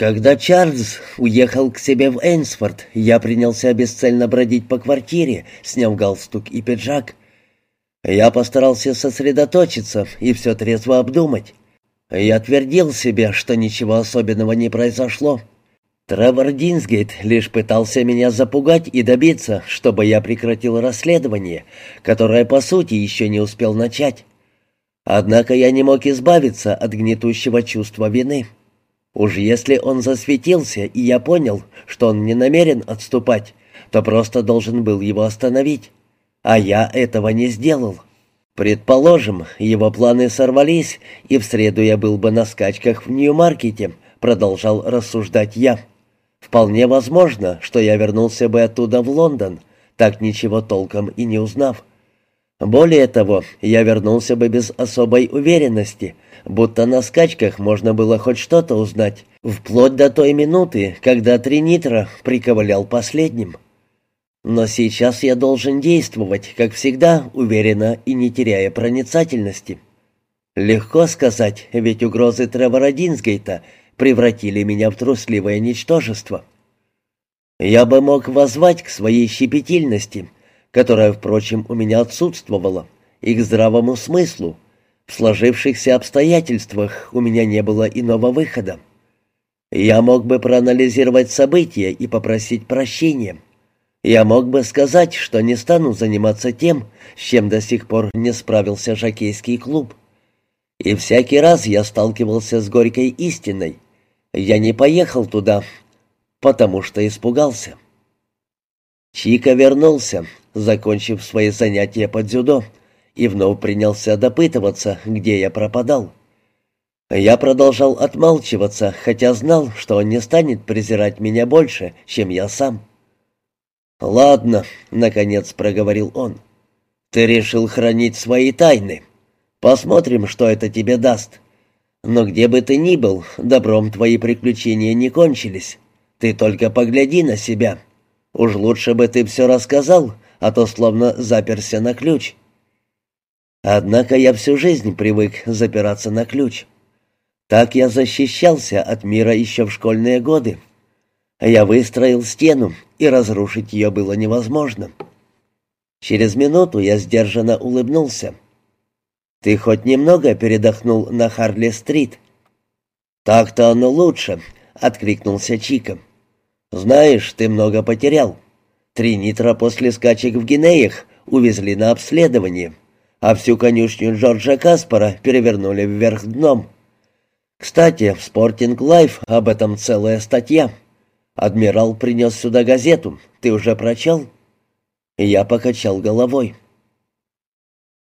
Когда Чарльз уехал к себе в Эйнсфорд, я принялся бесцельно бродить по квартире, сняв галстук и пиджак. Я постарался сосредоточиться и все трезво обдумать. Я твердил себе, что ничего особенного не произошло. Тревор Динсгейт лишь пытался меня запугать и добиться, чтобы я прекратил расследование, которое, по сути, еще не успел начать. Однако я не мог избавиться от гнетущего чувства вины. Уж если он засветился, и я понял, что он не намерен отступать, то просто должен был его остановить. А я этого не сделал. Предположим, его планы сорвались, и в среду я был бы на скачках в Нью-Маркете, продолжал рассуждать я. Вполне возможно, что я вернулся бы оттуда в Лондон, так ничего толком и не узнав. Более того, я вернулся бы без особой уверенности, будто на скачках можно было хоть что-то узнать, вплоть до той минуты, когда Тринитро приковылял последним. Но сейчас я должен действовать, как всегда, уверенно и не теряя проницательности. Легко сказать, ведь угрозы Тревора Динсгейта превратили меня в трусливое ничтожество. Я бы мог воззвать к своей щепетильности, которая, впрочем, у меня отсутствовала, и к здравому смыслу. В сложившихся обстоятельствах у меня не было иного выхода. Я мог бы проанализировать события и попросить прощения. Я мог бы сказать, что не стану заниматься тем, с чем до сих пор не справился жокейский клуб. И всякий раз я сталкивался с горькой истиной — я не поехал туда, потому что испугался. Чика вернулся, закончив свои занятия по дзюдо, и вновь принялся допытываться, где я пропадал. Я продолжал отмалчиваться, хотя знал, что он не станет презирать меня больше, чем я сам. «Ладно», — наконец проговорил он, — «ты решил хранить свои тайны. Посмотрим, что это тебе даст. Но где бы ты ни был, добром твои приключения не кончились. Ты только погляди на себя. Уж лучше бы ты все рассказал, а то словно заперся на ключ. Однако я всю жизнь привык запираться на ключ. Так я защищался от мира еще в школьные годы. Я выстроил стену, и разрушить ее было невозможно. Через минуту я сдержанно улыбнулся. «Ты хоть немного передохнул на Харли-стрит?» «Так-то оно лучше», — откликнулся Чико. «Знаешь, ты много потерял. Тринитро после скачек в Гинеях увезли на обследование, а всю конюшню Джорджа Каспара перевернули вверх дном. Кстати, в «Sporting Life» об этом целая статья. Адмирал принес сюда газету. Ты уже прочел?» Я покачал головой.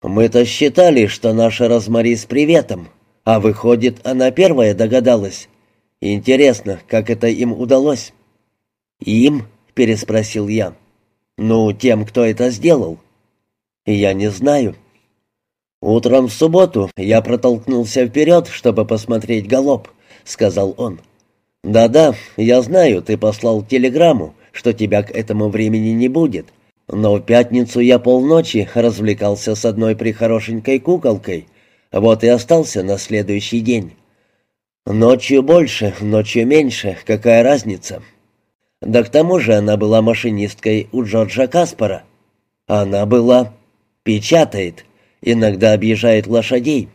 «Мы-то считали, что наша Розмари с приветом, а выходит, она первая догадалась. Интересно, как это им удалось?» «Им?» — переспросил я. «Ну, тем, кто это сделал». «Я не знаю». «Утром в субботу я протолкнулся вперед, чтобы посмотреть галоп», — сказал он. «Да-да, я знаю, ты послал телеграмму, что тебя к этому времени не будет. Но в пятницу я полночи развлекался с одной прихорошенькой куколкой, вот и остался на следующий день. Ночью больше, ночью меньше, какая разница? Да к тому же она была машинисткой у Джорджа Каспара. Она была... печатает, иногда объезжает лошадей.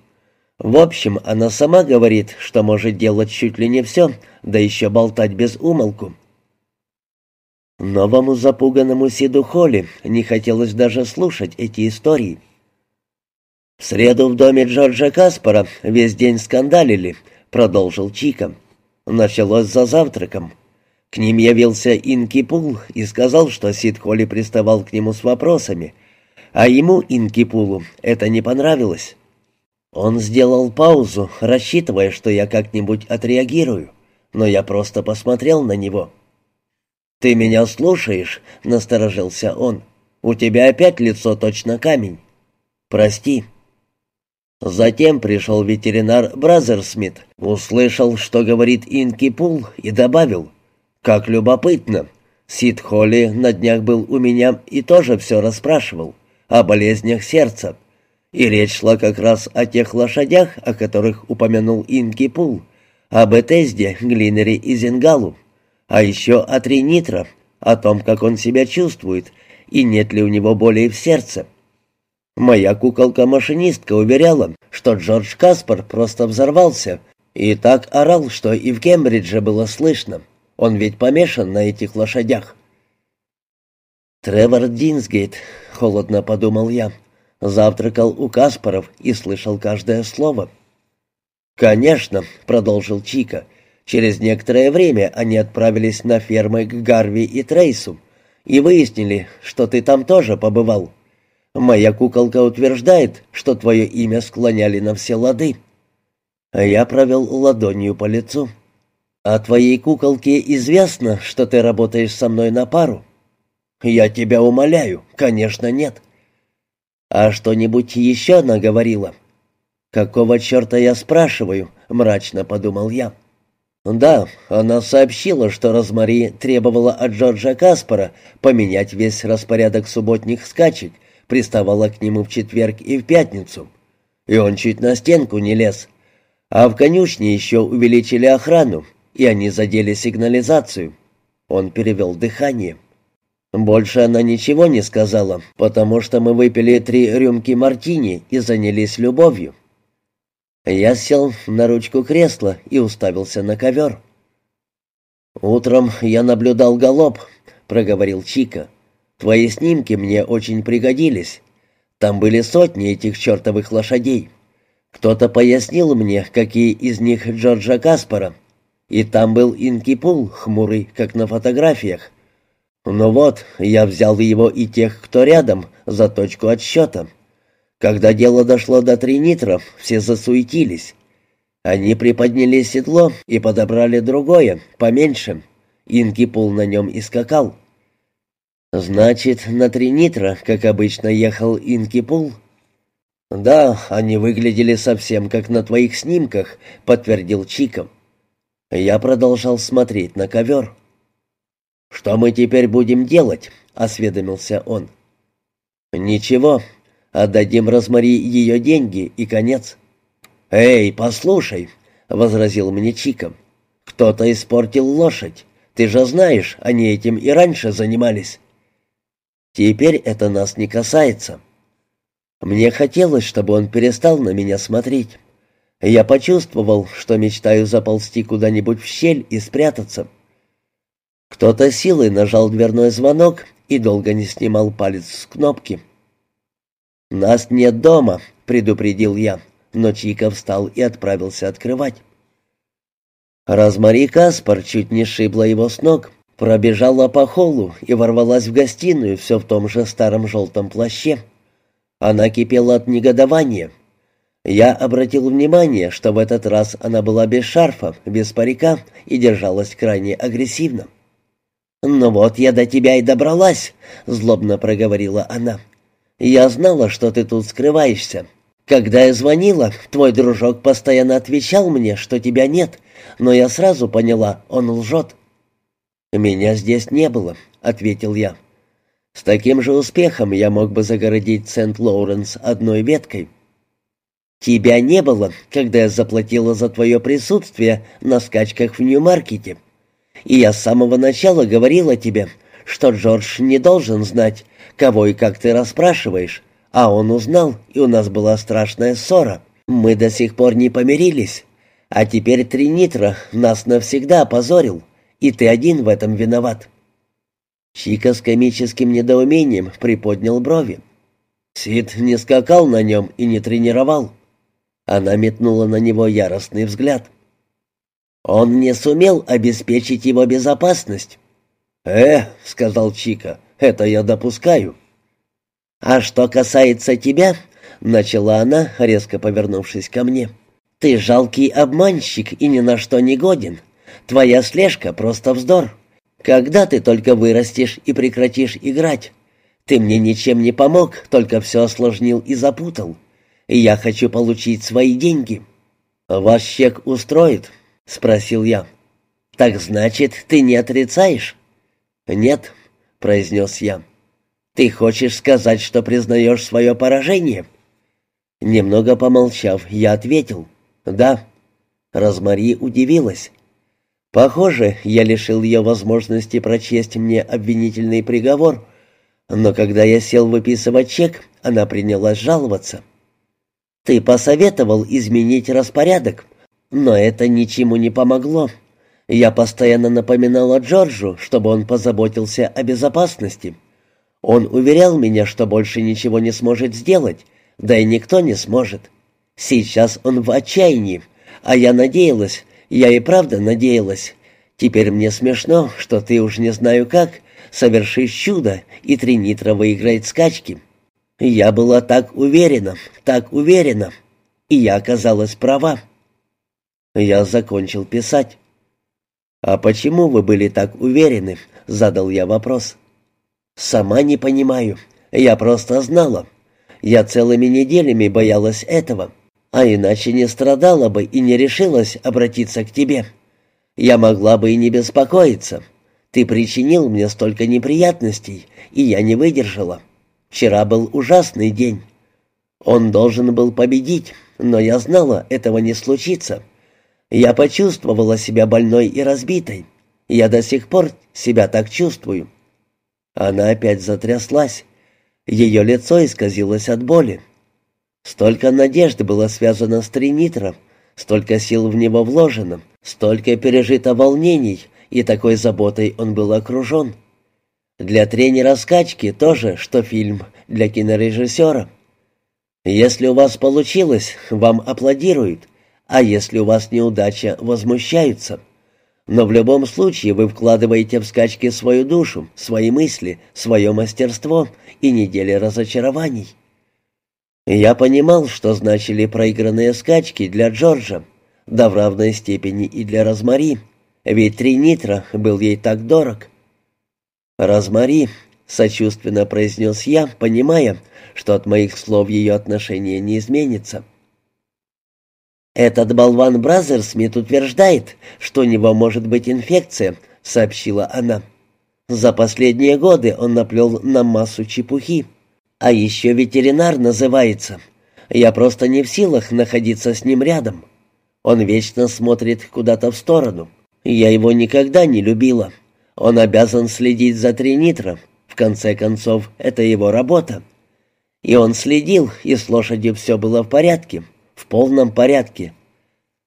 В общем, она сама говорит, что может делать чуть ли не все, да еще болтать без умолку. Новому запуганному Сиду Холли не хотелось даже слушать эти истории. «В среду в доме Джорджа Каспара весь день скандалили», — продолжил Чика. Началось за завтраком. К ним явился Инки Пул и сказал, что Сид Холли приставал к нему с вопросами, а ему, Инки Пулу, это не понравилось. Он сделал паузу, рассчитывая, что я как-нибудь отреагирую, но я просто посмотрел на него — «Ты меня слушаешь?» — насторожился он. «У тебя опять лицо точно камень». «Прости». Затем пришел ветеринар Бразерсмит, услышал, что говорит Инки Пул, и добавил. «Как любопытно. Сид Холли на днях был у меня и тоже все расспрашивал. О болезнях сердца. И речь шла как раз о тех лошадях, о которых упомянул Инки Пул. об Этезде, Глинере и Зенгалу, а еще о Тринитро, о том, как он себя чувствует и нет ли у него боли в сердце. Моя куколка-машинистка уверяла, что Джордж Каспар просто взорвался и так орал, что и в Кембридже было слышно. Он ведь помешан на этих лошадях. Тревор Динсгейт, холодно подумал я, завтракал у Каспаров и слышал каждое слово. «Конечно», — продолжил Чика, — «через некоторое время они отправились на фермы к Гарви и Трейсу и выяснили, что ты там тоже побывал. Моя куколка утверждает, что твое имя склоняли на все лады». Я провел ладонью по лицу. «А твоей куколке известно, что ты работаешь со мной на пару?» «Я тебя умоляю, конечно, нет». «А что-нибудь еще она говорила?» «Какого черта я спрашиваю?» — мрачно подумал я. «Да, она сообщила, что Розмари требовала от Джорджа Каспара поменять весь распорядок субботних скачек, приставала к нему в четверг и в пятницу. И он чуть на стенку не лез. А в конюшне еще увеличили охрану, и они задели сигнализацию». Он перевел дыхание. Больше она ничего не сказала, потому что мы выпили три рюмки мартини и занялись любовью. Я сел на ручку кресла и уставился на ковер. «Утром я наблюдал галоп», — проговорил Чика. «Твои снимки мне очень пригодились. Там были сотни этих чертовых лошадей. Кто-то пояснил мне, какие из них Джорджа Каспара. И там был Инки Пул, хмурый, как на фотографиях. Ну вот, я взял его и тех, кто рядом, за точку отсчета. Когда дело дошло до Тринитро, все засуетились. Они приподняли седло и подобрали другое, поменьше. Инки Пул на нем и скакал. «Значит, на Тринитро, как обычно, ехал Инки Пул?» «Да, они выглядели совсем как на твоих снимках», — подтвердил Чико. Я продолжал смотреть на ковер. «Что мы теперь будем делать?» — осведомился он. «Ничего, Отдадим Розмари ее деньги и конец». «Эй, послушай», — возразил мне Чиком, — «кто-то испортил лошадь. Ты же знаешь, они этим и раньше занимались». «Теперь это нас не касается». Мне хотелось, чтобы он перестал на меня смотреть. Я почувствовал, что мечтаю заползти куда-нибудь в щель и спрятаться. Кто-то силой нажал дверной звонок и долго не снимал палец с кнопки. «Нас нет дома», — предупредил я, но Чика встал и отправился открывать. Розмари Каспар чуть не шибла его с ног, пробежала по холлу и ворвалась в гостиную все в том же старом желтом плаще. Она кипела от негодования. Я обратил внимание, что в этот раз она была без шарфа, без парика и держалась крайне агрессивно. «Ну вот я до тебя и добралась», — злобно проговорила она. Я знала, что ты тут скрываешься. Когда я звонила, твой дружок постоянно отвечал мне, что тебя нет, но я сразу поняла, он лжет». «Меня здесь не было», — ответил я. «С таким же успехом я мог бы загородить Сент-Лоуренс одной веткой». «Тебя не было, когда я заплатила за твое присутствие на скачках в Нью-Маркете. И я с самого начала говорила тебе, что Джордж не должен знать, кого и как ты расспрашиваешь, а он узнал, и у нас была страшная ссора. Мы до сих пор не помирились, а теперь Тринитро нас навсегда опозорил, и ты один в этом виноват». Чика с комическим недоумением приподнял брови. Сид не скакал на нем и не тренировал. Она метнула на него яростный взгляд. «Он не сумел обеспечить его безопасность». «Э», — сказал Чика, это я допускаю». «А что касается тебя», — начала она, резко повернувшись ко мне, — «ты жалкий обманщик и ни на что не годен. Твоя слежка — просто вздор. Когда ты только вырастешь и прекратишь играть? Ты мне ничем не помог, только все осложнил и запутал. И я хочу получить свои деньги». «Ваш чек устроит?» — спросил я. «Так значит, ты не отрицаешь?» «Нет», — произнес я. «Ты хочешь сказать, что признаешь свое поражение?» Немного помолчав, я ответил. «Да». Розмари удивилась. Похоже, я лишил ее возможности прочесть мне обвинительный приговор, но когда я сел выписывать чек, она принялась жаловаться. «Ты посоветовал изменить распорядок, но это ничему не помогло. Я постоянно напоминала Джорджу, чтобы он позаботился о безопасности. Он уверял меня, что больше ничего не сможет сделать, да и никто не сможет. Сейчас он в отчаянии, а я надеялась, я и правда надеялась. Теперь мне смешно, что ты уж не знаю как, совершишь чудо, и Тринитра выиграет скачки. Я была так уверена, так уверена, и я оказалась права. Я закончил писать. «А почему вы были так уверены?» — задал я вопрос. «Сама не понимаю. Я просто знала. Я целыми неделями боялась этого, а иначе не страдала бы и не решилась обратиться к тебе. Я могла бы и не беспокоиться. Ты причинил мне столько неприятностей, и я не выдержала. Вчера был ужасный день. Он должен был победить, но я знала, этого не случится. Я почувствовала себя больной и разбитой. Я до сих пор себя так чувствую». Она опять затряслась. Ее лицо исказилось от боли. Столько надежды было связано с Тринитром, столько сил в него вложено, столько пережито волнений, и такой заботой он был окружен. Для тренера скачки тоже, что фильм для кинорежиссера. Если у вас получилось, вам аплодируют, а если у вас неудача, возмущаются. Но в любом случае вы вкладываете в скачки свою душу, свои мысли, свое мастерство и недели разочарований. Я понимал, что значили проигранные скачки для Джорджа, да в равной степени и для Розмари, ведь три нитра был ей так дорог. «Розмари», — сочувственно произнес я, понимая, что от моих слов ее отношение не изменится. «Этот болван Бразерсмит утверждает, что у него может быть инфекция», — сообщила она. «За последние годы он наплел нам массу чепухи. А еще ветеринар называется. Я просто не в силах находиться с ним рядом. Он вечно смотрит куда-то в сторону. Я его никогда не любила. Он обязан следить за Тринитро. В конце концов, это его работа. И он следил, и с лошадью все было в порядке в полном порядке.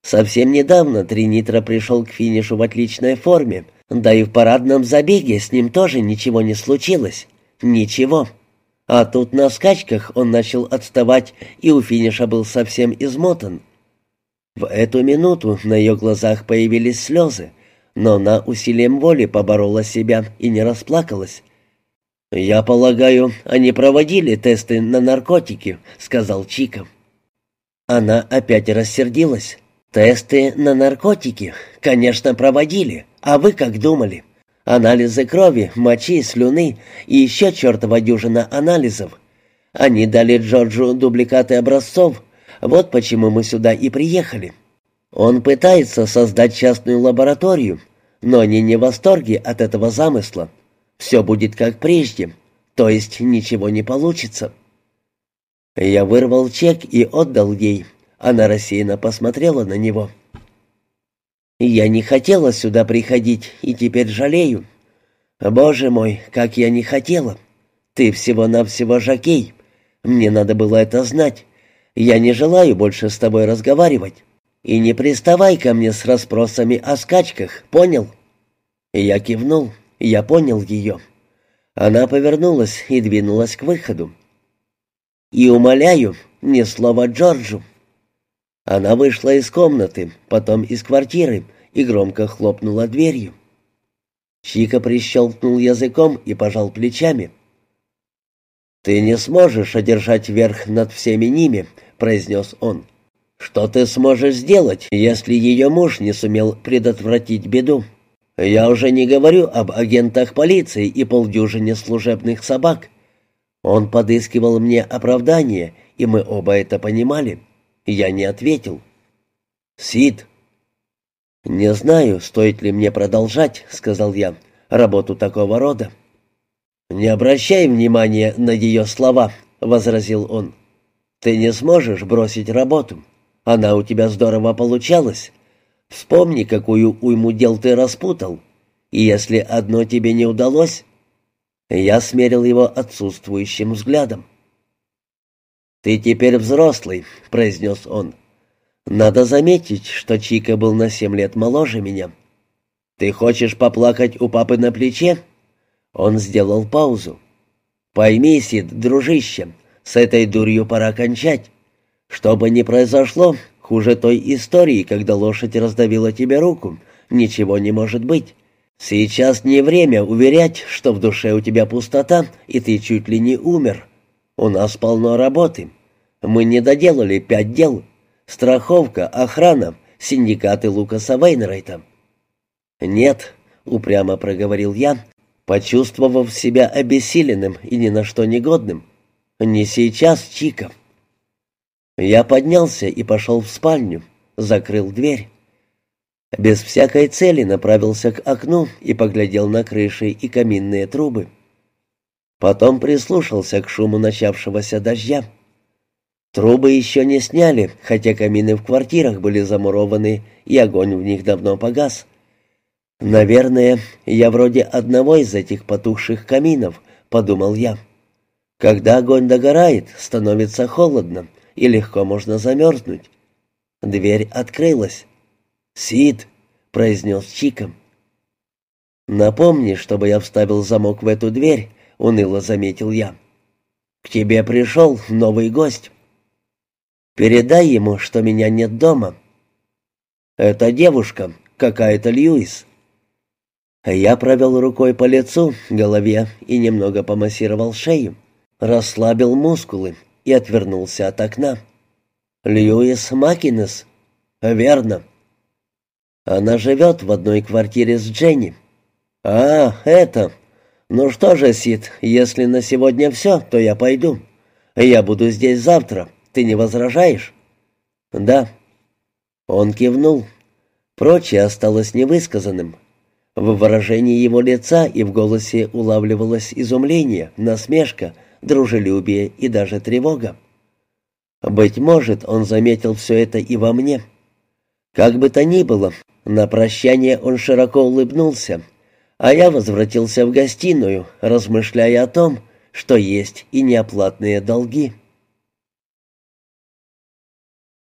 Совсем недавно Тринитро пришел к финишу в отличной форме, да и в парадном забеге с ним тоже ничего не случилось. Ничего. А тут на скачках он начал отставать и у финиша был совсем измотан. В эту минуту на ее глазах появились слезы, но она усилием воли поборола себя и не расплакалась. «Я полагаю, они проводили тесты на наркотики», — сказал Чиков. Она опять рассердилась. «Тесты на наркотики, конечно, проводили. А вы как думали? Анализы крови, мочи, слюны и еще чертова дюжина анализов. Они дали Джорджу дубликаты образцов. Вот почему мы сюда и приехали. Он пытается создать частную лабораторию, но они не в восторге от этого замысла. Все будет как прежде, то есть ничего не получится». Я вырвал чек и отдал ей. Она рассеянно посмотрела на него. «Я не хотела сюда приходить и теперь жалею. Боже мой, как я не хотела. Ты всего-навсего жокей. Мне надо было это знать. Я не желаю больше с тобой разговаривать. И не приставай ко мне с расспросами о скачках, понял?» Я кивнул. Я понял ее. Она повернулась и двинулась к выходу. И умоляю, ни слова Джорджу». Она вышла из комнаты, потом из квартиры и громко хлопнула дверью. Чика прищелкнул языком и пожал плечами. «Ты не сможешь одержать верх над всеми ними», — произнес он. «Что ты сможешь сделать, если ее муж не сумел предотвратить беду? Я уже не говорю об агентах полиции и полдюжине служебных собак. Он подыскивал мне оправдание, и мы оба это понимали. Я не ответил. «Сид!» «Не знаю, стоит ли мне продолжать», — сказал я, — «работу такого рода». «Не обращай внимания на ее слова», — возразил он. «Ты не сможешь бросить работу. Она у тебя здорово получалась. Вспомни, какую уйму дел ты распутал. И если одно тебе не удалось...» Я смерил его отсутствующим взглядом. «Ты теперь взрослый», — произнес он. «Надо заметить, что Чика был на семь лет моложе меня. Ты хочешь поплакать у папы на плече?» Он сделал паузу. «Пойми, Сид, дружище, с этой дурью пора кончать. Что бы ни произошло, хуже той истории, когда лошадь раздавила тебе руку, ничего не может быть. Сейчас не время уверять, что в душе у тебя пустота, и ты чуть ли не умер. У нас полно работы. Мы не доделали пять дел. Страховка, охрана, синдикаты Лукаса Вейнрайта». «Нет», — упрямо проговорил я, почувствовав себя обессиленным и ни на что негодным. «Не сейчас, Чика». Я поднялся и пошел в спальню, закрыл дверь. Без всякой цели направился к окну и поглядел на крыши и каминные трубы. Потом прислушался к шуму начавшегося дождя. Трубы еще не сняли, хотя камины в квартирах были замурованы, и огонь в них давно погас. «Наверное, я вроде одного из этих потухших каминов», — подумал я. «Когда огонь догорает, становится холодно, и легко можно замерзнуть». Дверь открылась. «Сид», — произнес Чиком. «Напомни, чтобы я вставил замок в эту дверь», — уныло заметил я. «К тебе пришел новый гость. Передай ему, что меня нет дома». «Это девушка, какая-то Льюис». Я провел рукой по лицу, голове и немного помассировал шею, расслабил мускулы и отвернулся от окна. «Льюис Макинес?» «Верно». «Она живет в одной квартире с Дженни». «А, это...» «Ну что же, Сид, если на сегодня все, то я пойду. Я буду здесь завтра. Ты не возражаешь?» «Да». Он кивнул. Прочее осталось невысказанным. В выражении его лица и в голосе улавливалось изумление, насмешка, дружелюбие и даже тревога. Быть может, он заметил все это и во мне. Как бы то ни было, на прощание он широко улыбнулся, а я возвратился в гостиную, размышляя о том, что есть и неоплатные долги.